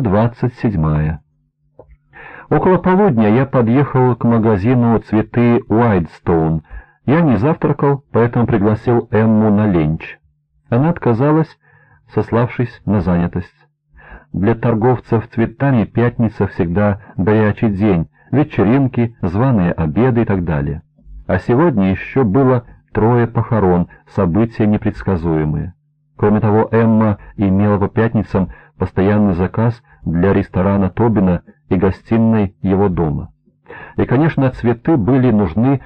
двадцать седьмая. Около полудня я подъехал к магазину «Цветы Уайтстоун». Я не завтракал, поэтому пригласил Эмму на ленч. Она отказалась, сославшись на занятость. Для торговцев цветами пятница всегда горячий день, вечеринки, званые обеды и так далее. А сегодня еще было трое похорон, события непредсказуемые. Кроме того, Эмма имела по пятницам постоянный заказ для ресторана Тобина и гостиной его дома. И, конечно, цветы были нужны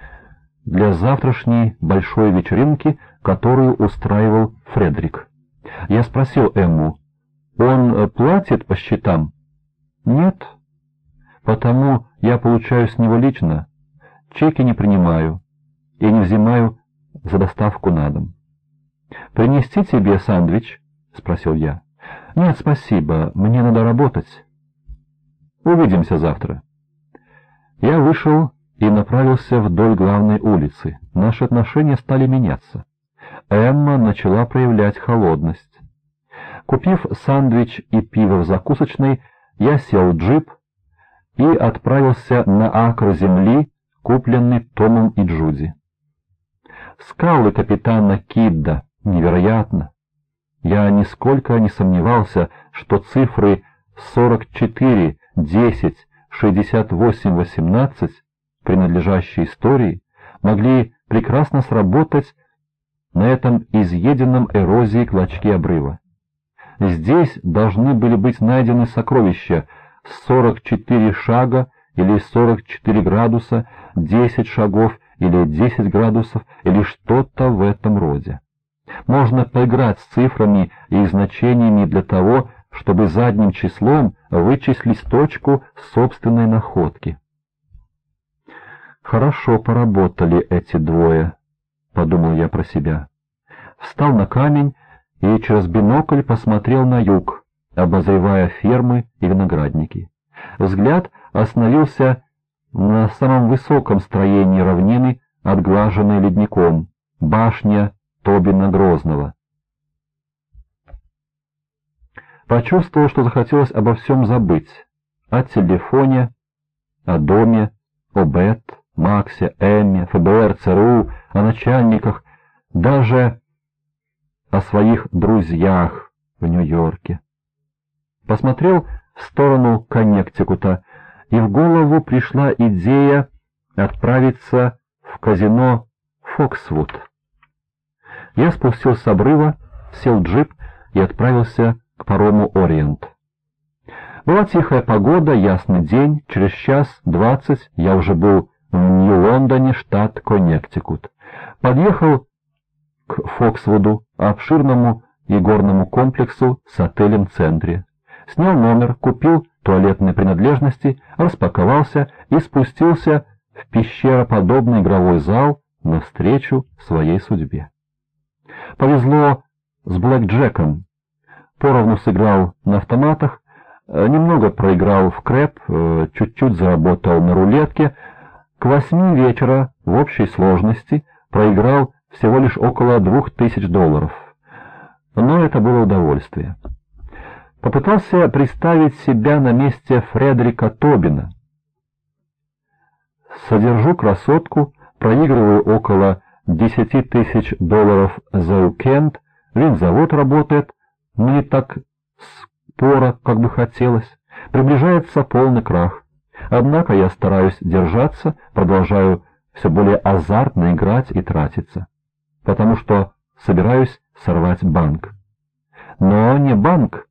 для завтрашней большой вечеринки, которую устраивал Фредерик. Я спросил Эмму, он платит по счетам? Нет, потому я получаю с него лично, чеки не принимаю и не взимаю за доставку на дом. «Принести тебе сандвич?» — спросил я. «Нет, спасибо, мне надо работать». «Увидимся завтра». Я вышел и направился вдоль главной улицы. Наши отношения стали меняться. Эмма начала проявлять холодность. Купив сандвич и пиво в закусочной, я сел в джип и отправился на акр земли, купленный Томом и Джуди. Скалы капитана Кидда невероятно. Я нисколько не сомневался, что цифры 44, 10, 68, 18, принадлежащие истории, могли прекрасно сработать на этом изъеденном эрозией клочке обрыва. Здесь должны были быть найдены сокровища 44 шага или 44 градуса, 10 шагов или 10 градусов, или что-то в этом роде. Можно поиграть с цифрами и значениями для того, чтобы задним числом вычислить точку собственной находки. «Хорошо поработали эти двое», — подумал я про себя. Встал на камень и через бинокль посмотрел на юг, обозревая фермы и виноградники. Взгляд остановился на самом высоком строении равнины, отглаженной ледником, башня Тобина Грозного. Почувствовал, что захотелось обо всем забыть. О телефоне, о доме, о Бет, Максе, Эмме, ФБР, ЦРУ, о начальниках, даже о своих друзьях в Нью-Йорке. Посмотрел в сторону Коннектикута, и в голову пришла идея отправиться в казино «Фоксвуд». Я спустился с обрыва, сел джип и отправился к парому «Ориент». Была тихая погода, ясный день, через час двадцать я уже был в Нью-Лондоне, штат Коннектикут. Подъехал к Фоксвуду, обширному и горному комплексу с отелем в центре. Снял номер, купил туалетные принадлежности, распаковался и спустился в пещероподобный игровой зал навстречу своей судьбе. Повезло с Блэк Джеком. Поровну сыграл на автоматах, э, немного проиграл в крэп, э, чуть-чуть заработал на рулетке. К восьми вечера в общей сложности проиграл всего лишь около двух тысяч долларов. Но это было удовольствие. Попытался представить себя на месте Фредерика Тобина. Содержу красотку, проигрываю около десяти тысяч долларов за уикенд, винзавод работает, но не так споро, как бы хотелось. Приближается полный крах. Однако я стараюсь держаться, продолжаю все более азартно играть и тратиться, потому что собираюсь сорвать банк. Но не банк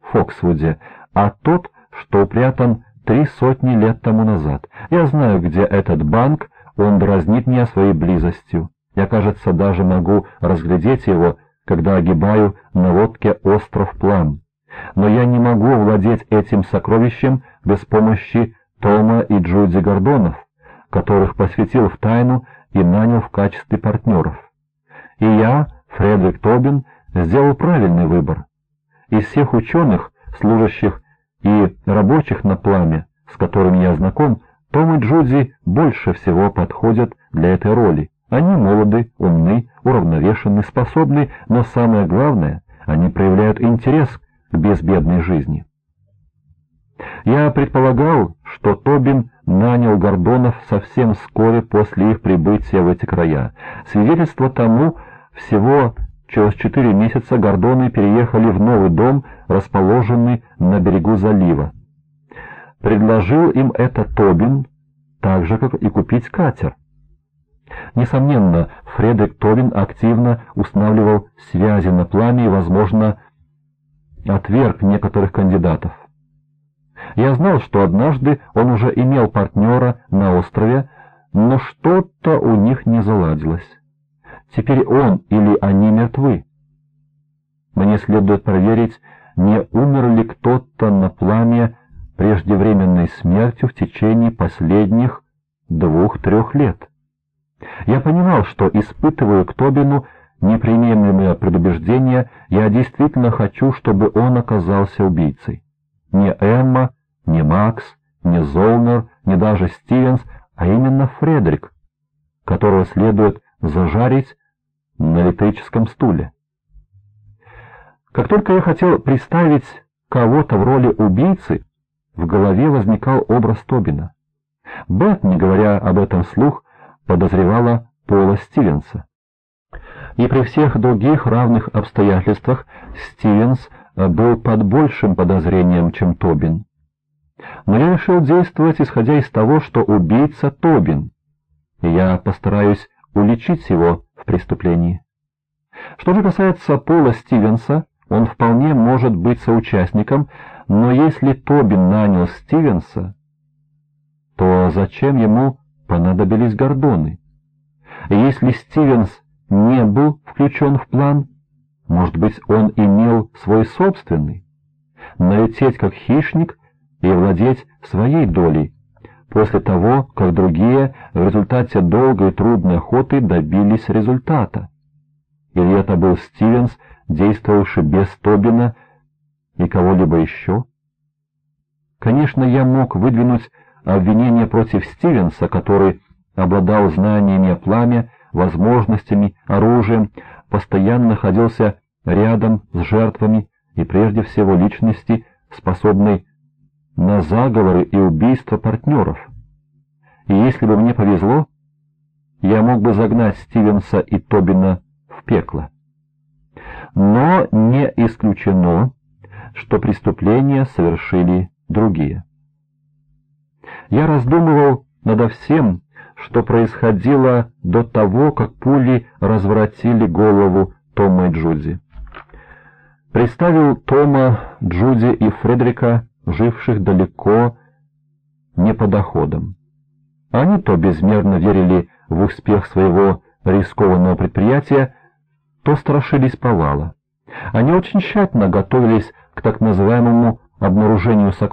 в Фоксвуде, а тот, что упрятан три сотни лет тому назад. Я знаю, где этот банк, он дразнит меня своей близостью. Я, кажется, даже могу разглядеть его, когда огибаю на лодке остров План. Но я не могу владеть этим сокровищем без помощи Тома и Джуди Гордонов, которых посвятил в тайну и нанял в качестве партнеров. И я, Фредерик Тобин, сделал правильный выбор. Из всех ученых, служащих и рабочих на пламя, с которыми я знаком, том и Джуди больше всего подходят для этой роли. Они молоды, умны, уравновешены, способны, но самое главное, они проявляют интерес к безбедной жизни. Я предполагал, что Тобин нанял Гордонов совсем вскоре после их прибытия в эти края. Свидетельство тому всего через четыре месяца Гордоны переехали в новый дом, расположенный на берегу залива. Предложил им это Тобин, так же, как и купить катер. Несомненно, Фредерик Тобин активно устанавливал связи на плане и, возможно, отверг некоторых кандидатов. Я знал, что однажды он уже имел партнера на острове, но что-то у них не заладилось. Теперь он или они мертвы. Мне следует проверить, не умер ли кто-то на пламя преждевременной смертью в течение последних двух-трех лет. Я понимал, что испытываю к Тобину неприемлемое предубеждение, я действительно хочу, чтобы он оказался убийцей. Не Эмма, не Макс, не Золнер, не даже Стивенс, а именно Фредерик, которого следует зажарить на электрическом стуле. Как только я хотел представить кого-то в роли убийцы, в голове возникал образ Тобина. Бет, не говоря об этом вслух, подозревала Пола Стивенса. И при всех других равных обстоятельствах Стивенс был под большим подозрением, чем Тобин. Но я решил действовать, исходя из того, что убийца Тобин, я постараюсь уличить его в преступлении. Что же касается Пола Стивенса, он вполне может быть соучастником, но если Тобин нанял Стивенса, то зачем ему понадобились гордоны? Если Стивенс не был включен в план, может быть, он имел свой собственный? Налететь как хищник и владеть своей долей, после того, как другие в результате долгой и трудной охоты добились результата. Или это был Стивенс, действовавший без Тобина и кого-либо еще? Конечно, я мог выдвинуть обвинение против Стивенса, который обладал знаниями о пламя, возможностями, оружием, постоянно находился рядом с жертвами и прежде всего личности, способной на заговоры и убийства партнеров. И если бы мне повезло, я мог бы загнать Стивенса и Тобина в пекло. Но не исключено, что преступления совершили другие. Я раздумывал надо всем, что происходило до того, как пули разворотили голову Тома и Джуди. Представил Тома, Джуди и Фредерика, живших далеко не по доходам. Они то безмерно верили в успех своего рискованного предприятия, то страшились повала. Они очень тщательно готовились к так называемому обнаружению сокровищ.